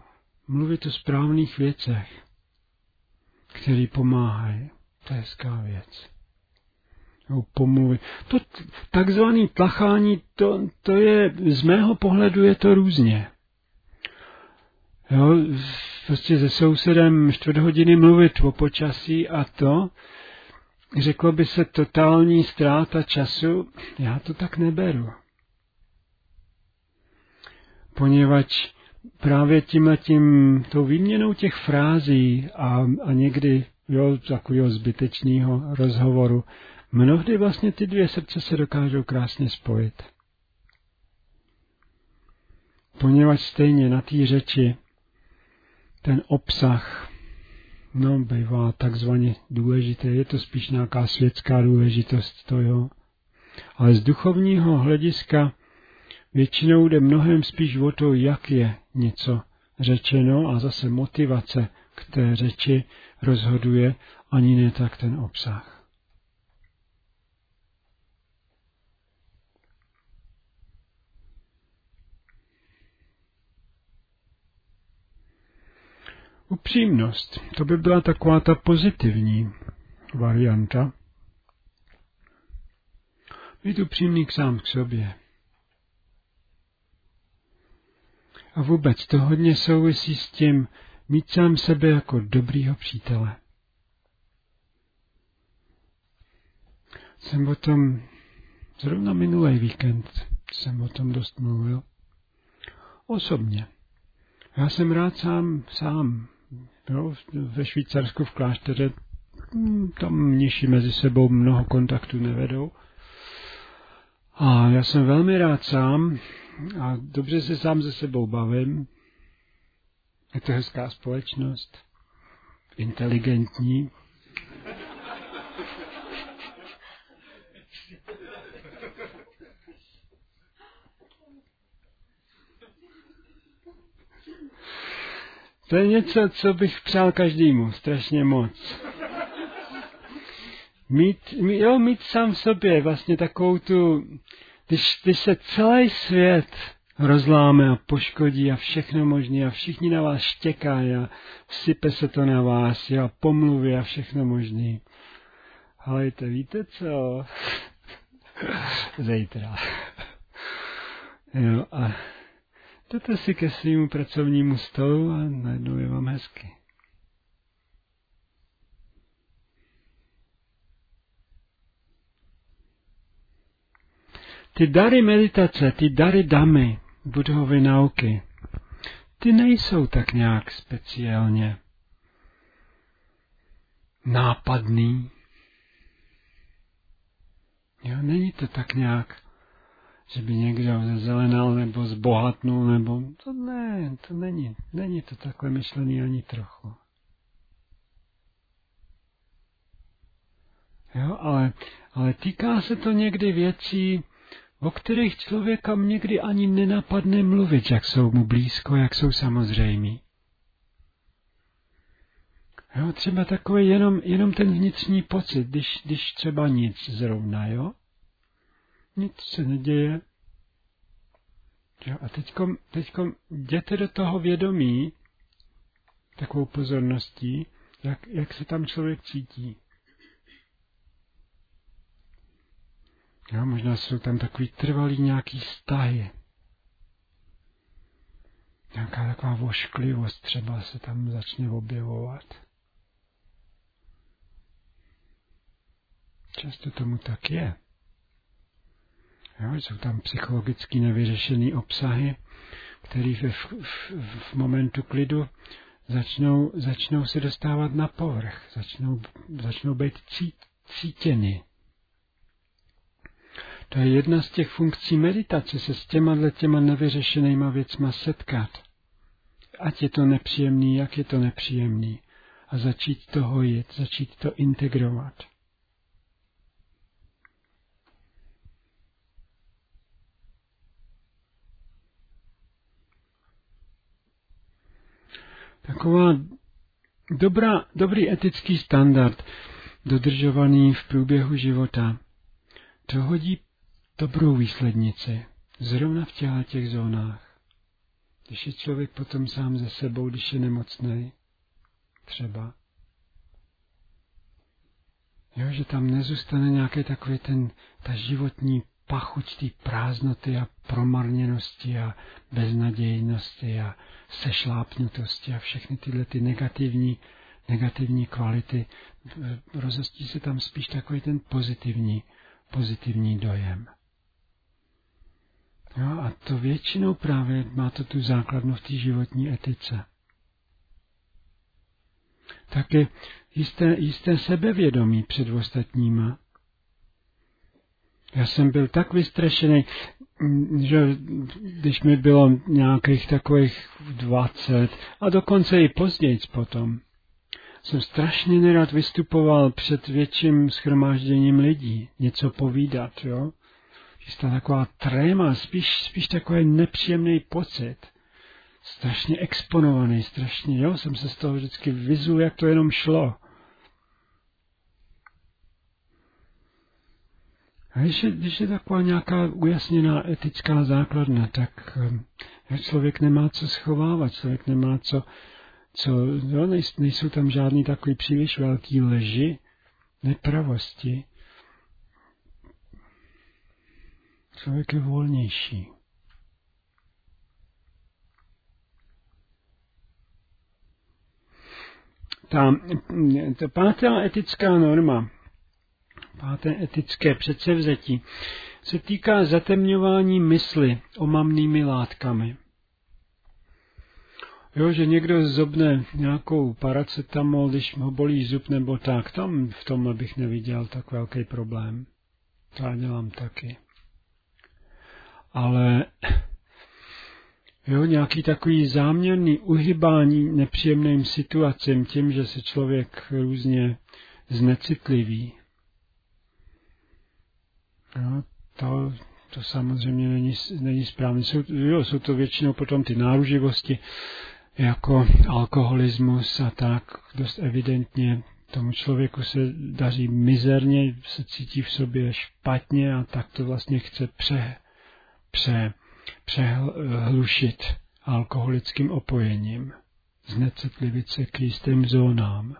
mluvit o správných věcech, které pomáhají. To je hezká věc nebo pomluvy. To takzvaný tlachání, to, to je, z mého pohledu je to různě. Jo, prostě se sousedem čtvrt hodiny mluvit o počasí a to, řeklo by se totální ztráta času, já to tak neberu. Poněvadž právě tím a tím, tou výměnou těch frází a, a někdy jo, takového zbytečného rozhovoru Mnohdy vlastně ty dvě srdce se dokážou krásně spojit. Poněvadž stejně na té řeči ten obsah no, bývá takzvaně důležité, je to spíš nějaká světská důležitost, to jo. Ale z duchovního hlediska většinou jde mnohem spíš o to, jak je něco řečeno a zase motivace k té řeči rozhoduje, ani ne tak ten obsah. Upřímnost, to by byla taková ta pozitivní varianta. Být upřímný k sám k sobě. A vůbec to hodně souvisí s tím mít sám sebe jako dobrýho přítele. Jsem o tom, zrovna minulý víkend jsem o tom dost mluvil. Osobně Já jsem rád sám, sám. Jo, ve Švýcarsku v klášteře hm, tam mniši mezi sebou mnoho kontaktů nevedou. A já jsem velmi rád sám a dobře se sám ze sebou bavím. Je to hezká společnost, inteligentní. To je něco, co bych přál každému, strašně moc. Mít, jo, mít sám v sobě vlastně takovou tu, když, když se celý svět rozláme a poškodí a všechno možné a všichni na vás štěkají a sype se to na vás a pomluvy a všechno možné. Ale to víte co? Zítra. jo, a jdete si ke svýmu pracovnímu stolu a najednou je vám hezky. Ty dary meditace, ty dary damy, budhovy nauky, ty nejsou tak nějak speciálně nápadný. Jo, není to tak nějak, že by někdo zezelenal nebo zbohatnul, nebo to ne, to není, není to takhle myšlený ani trochu. Jo, ale, ale týká se to někdy věcí, o kterých člověka někdy ani nenapadne mluvit, jak jsou mu blízko, jak jsou samozřejmí. Jo, třeba takový jenom, jenom ten vnitřní pocit, když, když třeba nic zrovna, jo? Nic se neděje. Jo, a teďkom, teďkom jděte do toho vědomí takovou pozorností, jak, jak se tam člověk cítí. Jo, možná jsou tam takový trvalý nějaký vztahy. Nějaká taková vošklivost třeba se tam začne objevovat. Často tomu tak je. Jo, jsou tam psychologicky nevyřešené obsahy, které v, v, v, momentu klidu začnou, začnou se dostávat na povrch, začnou, začnou být cít, cítěny. To je jedna z těch funkcí meditace, se s těma těma nevyřešenýma věcma setkat. Ať je to nepříjemný, jak je to nepříjemný. A začít to hojit, začít to integrovat. Taková dobrá, dobrý etický standard, dodržovaný v průběhu života, to hodí dobrou výslednici, zrovna v těchto těch zónách. Když je člověk potom sám ze sebou, když je nemocný, třeba. Jo, že tam nezůstane nějaký takový ten, ta životní pachuť té prázdnoty a promarněnosti a beznadějnosti a sešlápnutosti a všechny tyhle ty negativní, negativní kvality. Rozostí se tam spíš takový ten pozitivní, pozitivní dojem. Jo, a to většinou právě má to tu základnu v té životní etice. Také jisté, jisté sebevědomí před ostatníma. Já jsem byl tak vystrašený, že když mi bylo nějakých takových dvacet a dokonce i později potom, jsem strašně nerad vystupoval před větším schromážděním lidí, něco povídat, jo jistá taková tréma, spíš, spíš takový nepříjemný pocit. Strašně exponovaný, strašně, jo, jsem se z toho vždycky vyzul, jak to jenom šlo. A když je, když je taková nějaká ujasněná etická základna, tak um, člověk nemá co schovávat, člověk nemá co, co jo, nejsou tam žádný takový příliš velký leži, nepravosti. Člověk je volnější. Ta, ta pátá etická norma, páté etické předsevzetí, se týká zatemňování mysli omamnými látkami. Jo, že někdo zobne nějakou paracetamol, když ho bolí zub nebo tak, tam v tom bych neviděl tak velký problém. To já dělám taky. Ale jo, nějaký takový záměrný uhybání nepříjemným situacím tím, že se člověk různě znecitliví. Jo, to, to samozřejmě není, není správné. Jsou, jo, jsou to většinou potom ty náruživosti, jako alkoholismus a tak, dost evidentně tomu člověku se daří mizerně, se cítí v sobě špatně a tak to vlastně chce pře, pře, přehlušit alkoholickým opojením, znecitlivit se k jistým zónám.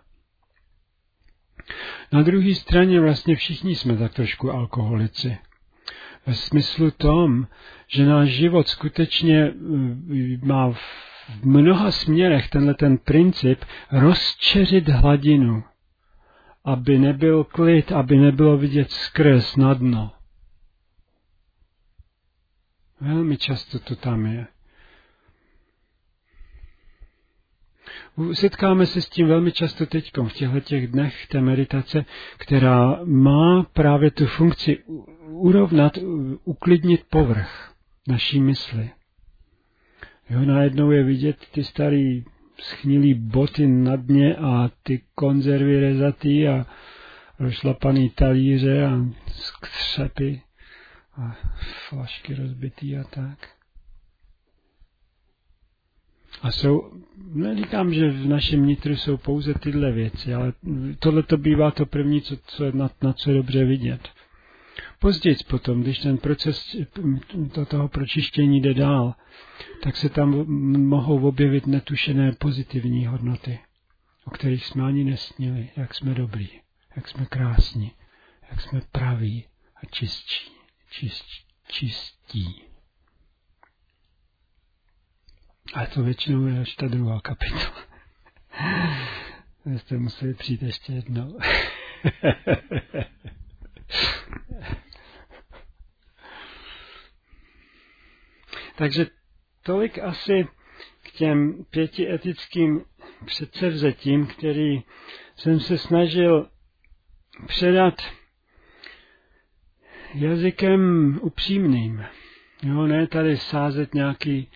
Na druhé straně vlastně všichni jsme tak trošku alkoholici. Ve smyslu tom, že náš život skutečně eh, má v mnoha směrech tenhle ten princip rozčeřit hladinu, aby nebyl klid, aby nebylo vidět skrz na dno. Velmi často to tam je. Setkáme se s tím velmi často teď v těchto těch dnech té meditace, která má právě tu funkci urovnat, uklidnit povrch naší mysli. Jo, najednou je vidět ty starý schnilý boty na dně a ty konzervy rezatý a rozšlapaný talíře a skřepy a flašky rozbitý a tak. A jsou, neříkám, že v našem nitru jsou pouze tyhle věci, ale tohle to bývá to první, co, co, na, na co je dobře vidět. Později potom, když ten proces to, toho pročištění jde dál, tak se tam mohou objevit netušené pozitivní hodnoty, o kterých jsme ani nesnili, jak jsme dobrý, jak jsme krásní, jak jsme praví a čistí, čist, čistí. A to většinou je až ta druhá kapitola. Jste museli přijít ještě jednou. Takže tolik asi k těm pěti etickým předsevzetím, který jsem se snažil předat jazykem upřímným. Jo, ne tady sázet nějaký,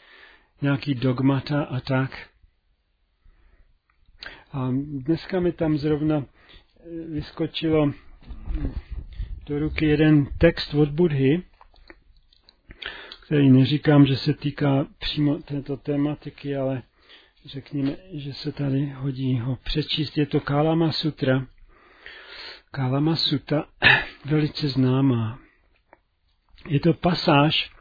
nějaký dogmata a tak. A dneska mi tam zrovna vyskočilo do ruky jeden text od Budhy, který neříkám, že se týká přímo této tematiky, ale řekněme, že se tady hodí ho přečíst. Je to Kalama Sutra. Kalama Sutta, velice známá. Je to pasáž,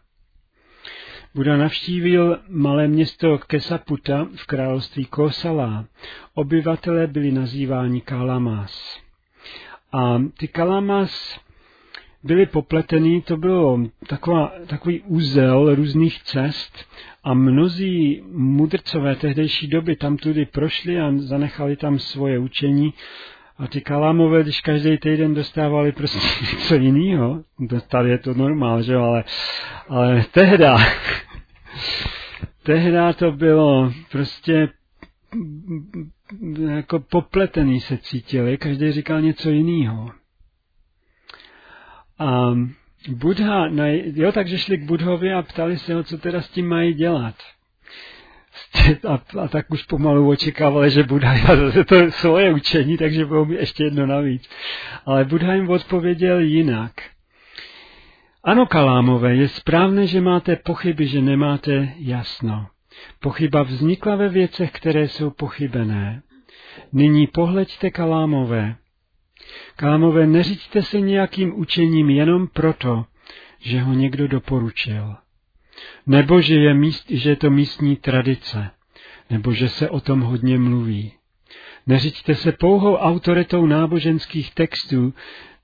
Buda navštívil malé město Kesaputa v království Kosala. Obyvatelé byli nazýváni Kalamas. A ty Kalamas byly popletený, to bylo taková, takový úzel různých cest a mnozí mudrcové tehdejší doby tam tudy prošli a zanechali tam svoje učení a ty kalámové, když každý týden dostávali prostě něco jiného, tady je to normál, že ale, ale tehda, tehda to bylo prostě jako popletený se cítili, každý říkal něco jiného. A Budha, jo, takže šli k Budhovi a ptali se ho, co teda s tím mají dělat. A, a tak už pomalu očekávali, že Budha zase to svoje učení, takže budou mi ještě jedno navíc. Ale Budha jim odpověděl jinak. Ano, Kalámové, je správné, že máte pochyby, že nemáte jasno. Pochyba vznikla ve věcech, které jsou pochybené. Nyní pohleďte, Kalámové, Kámové, neříďte se nějakým učením jenom proto, že ho někdo doporučil. Nebo že je, míst, že je to místní tradice, nebo že se o tom hodně mluví. Neřiďte se pouhou autoritou náboženských textů,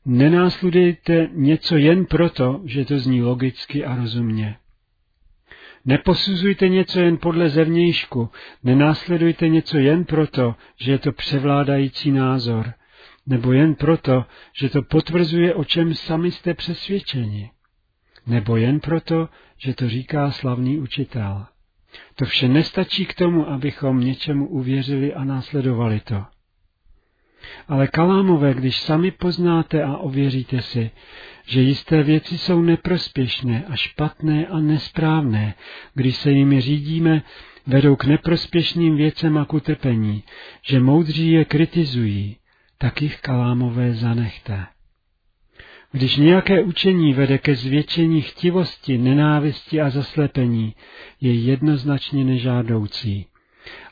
nenásledujte něco jen proto, že to zní logicky a rozumně. Neposuzujte něco jen podle zevnějšku, nenásledujte něco jen proto, že je to převládající názor – nebo jen proto, že to potvrzuje, o čem sami jste přesvědčeni, nebo jen proto, že to říká slavný učitel. To vše nestačí k tomu, abychom něčemu uvěřili a následovali to. Ale kalámové, když sami poznáte a ověříte si, že jisté věci jsou neprospěšné a špatné a nesprávné, když se jimi řídíme, vedou k neprospěšným věcem a k utepení, že moudří je kritizují, tak jich kalámové zanechte. Když nějaké učení vede ke zvětšení chtivosti, nenávisti a zaslepení, je jednoznačně nežádoucí.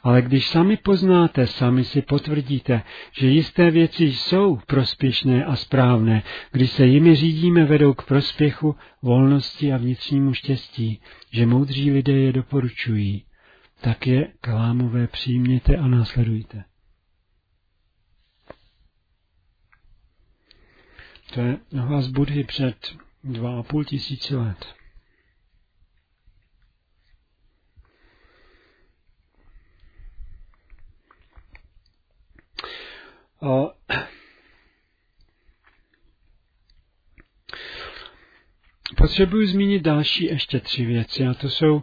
Ale když sami poznáte, sami si potvrdíte, že jisté věci jsou prospěšné a správné, když se jimi řídíme, vedou k prospěchu, volnosti a vnitřnímu štěstí, že moudří lidé je doporučují, tak je klámové přijměte a následujte. To je hlas Budhy před dva a půl tisíci let. O, potřebuji zmínit další ještě tři věci a to jsou,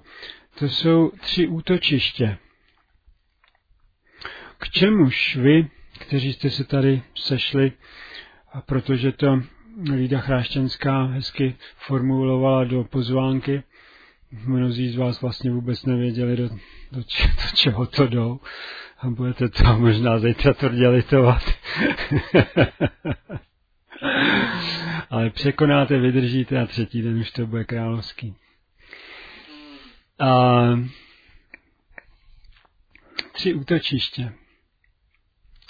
to jsou tři útočiště. K čemuž vy, kteří jste se tady sešli, a protože to Lída Chrášťanská hezky formulovala do pozvánky, mnozí z vás vlastně vůbec nevěděli, do, do, če, do čeho to jdou a budete to možná zítra tvrdě litovat. Ale překonáte, vydržíte a třetí den už to bude královský. A tři útočiště.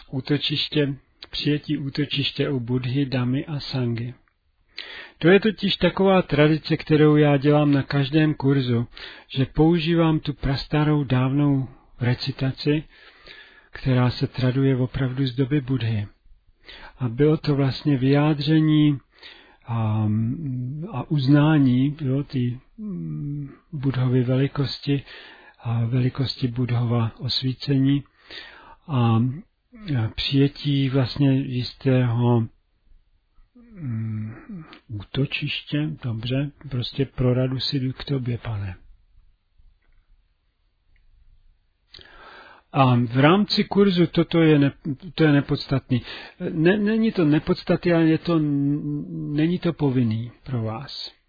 Útočiště přijetí útočiště u Budhy, Damy a Sangy. To je totiž taková tradice, kterou já dělám na každém kurzu, že používám tu prastarou dávnou recitaci, která se traduje opravdu z doby Budhy. A bylo to vlastně vyjádření a, a uznání jo, ty mm, Budhovy velikosti a velikosti Budhova osvícení a přijetí vlastně jistého mm, útočiště, dobře, prostě pro radu si jdu k tobě, pane. A v rámci kurzu toto je, ne, to je nepodstatný. Ne, není to nepodstatný, ale je to, není to povinný pro vás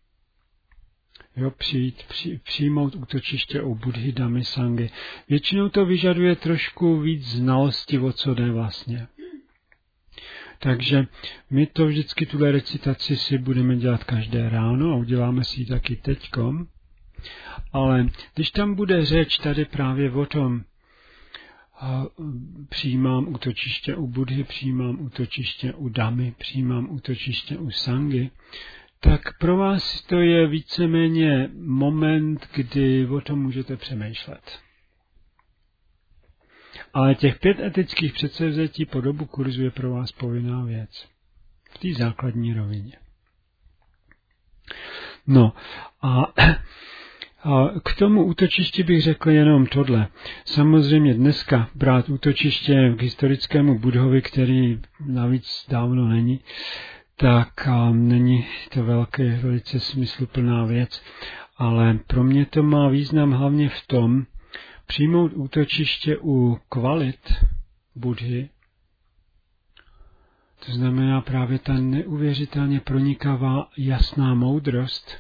jo, přijít, při, přijmout útočiště u Budhy Damy Sangy. Většinou to vyžaduje trošku víc znalosti, o co jde vlastně. Takže my to vždycky, tuhle recitaci si budeme dělat každé ráno a uděláme si ji taky teďkom. Ale když tam bude řeč tady právě o tom, a přijímám útočiště u Budhy, přijímám útočiště u Damy, přijímám útočiště u Sangy, tak pro vás to je víceméně moment, kdy o tom můžete přemýšlet. Ale těch pět etických předsevzetí po dobu kurzu je pro vás povinná věc. V té základní rovině. No a, a k tomu útočišti bych řekl jenom tohle. Samozřejmě dneska brát útočiště k historickému Budhovi, který navíc dávno není, tak není to velké, velice smysluplná věc, ale pro mě to má význam hlavně v tom, přijmout útočiště u kvalit Budhy, to znamená právě ta neuvěřitelně pronikavá jasná moudrost.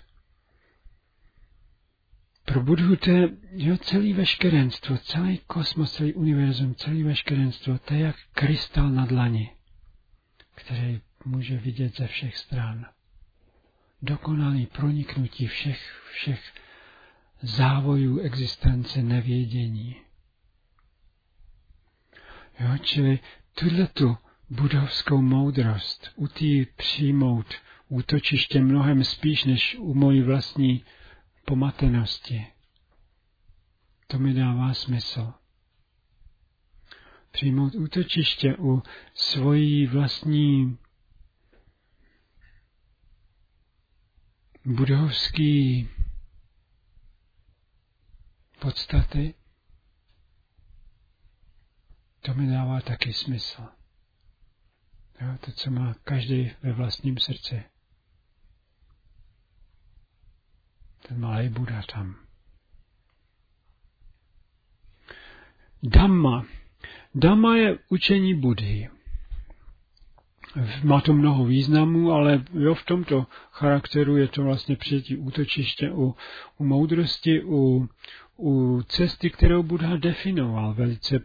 Pro Budhu to je jo, celý veškerenstvo, celý kosmos, celý univerzum, celý veškerenstvo, to je jak krystal na dlani, který může vidět ze všech stran. Dokonalý proniknutí všech, všech závojů existence nevědění. Jo, čili tu budovskou moudrost, u tý přijmout útočiště mnohem spíš než u mojí vlastní pomatenosti. To mi dává smysl. Přijmout útočiště u svojí vlastní budovský podstaty, to mi dává taky smysl. Jo, to, co má každý ve vlastním srdci. Ten malý Buda tam. Dhamma. Dhamma je učení Budhy. Má to mnoho významů, ale jo, v tomto charakteru je to vlastně přijetí útočiště u, u moudrosti, u, u cesty, kterou Buddha definoval velice,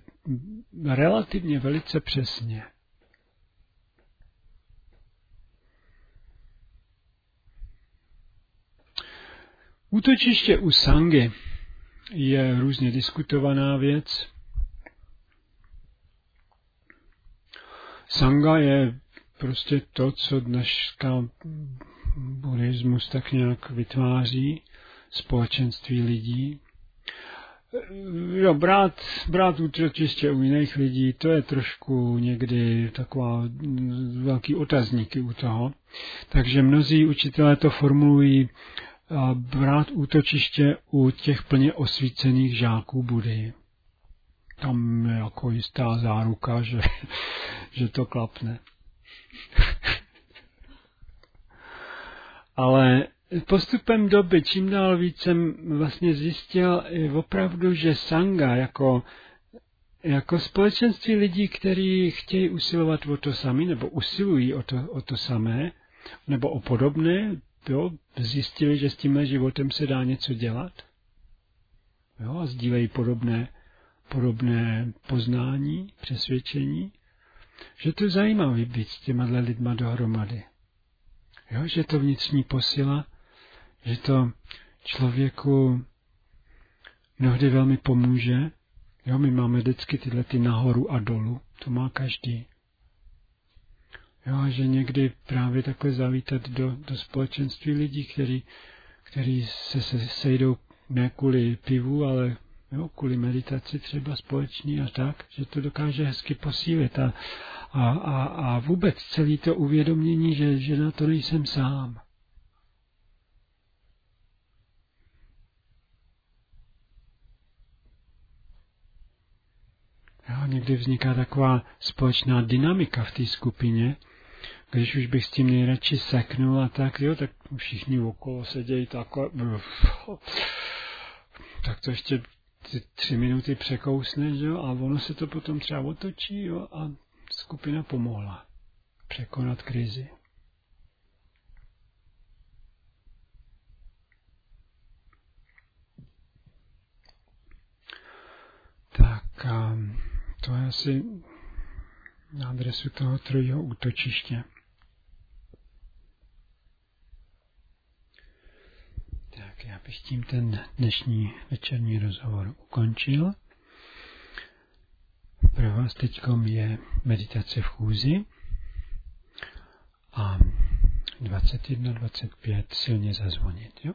relativně velice přesně. Útočiště u Sangy je různě diskutovaná věc. Sanga je prostě to, co dneška buddhismus tak nějak vytváří, společenství lidí. Jo, brát, brát útočiště u jiných lidí, to je trošku někdy taková velký otazníky u toho. Takže mnozí učitelé to formulují brát útočiště u těch plně osvícených žáků Budy. Tam je jako jistá záruka, že, že to klapne. Ale postupem doby čím dál víc jsem vlastně zjistil opravdu, že Sanga jako, jako společenství lidí, kteří chtějí usilovat o to sami, nebo usilují o to, o to samé, nebo o podobné, jo, zjistili, že s tímhle životem se dá něco dělat. Jo, a sdílejí podobné, podobné poznání, přesvědčení, že to je zajímavé být s těma lidma dohromady. Jo, že to vnitřní posila, že to člověku mnohdy velmi pomůže. Jo, my máme vždycky tyhle ty nahoru a dolů, to má každý. Jo, že někdy právě takhle zavítat do, do společenství lidí, který, který se, se sejdou ne kvůli pivu, ale jo, kvůli meditaci třeba společní a tak, že to dokáže hezky posílit a, a, a, a vůbec celý to uvědomění, že, že na to nejsem sám. Jo, někdy vzniká taková společná dynamika v té skupině, když už bych s tím nejradši seknul a tak, jo, tak všichni okolo sedějí takhle, tak to ještě ty tři minuty překousne, jo, a ono se to potom třeba otočí, jo, a skupina pomohla překonat krizi. Tak a to je asi na adresu toho trojího útočiště. Tak já bych tím ten dnešní večerní rozhovor ukončil. Pro vás teď je meditace v chůzi a 21.25 silně zazvonit. Jo?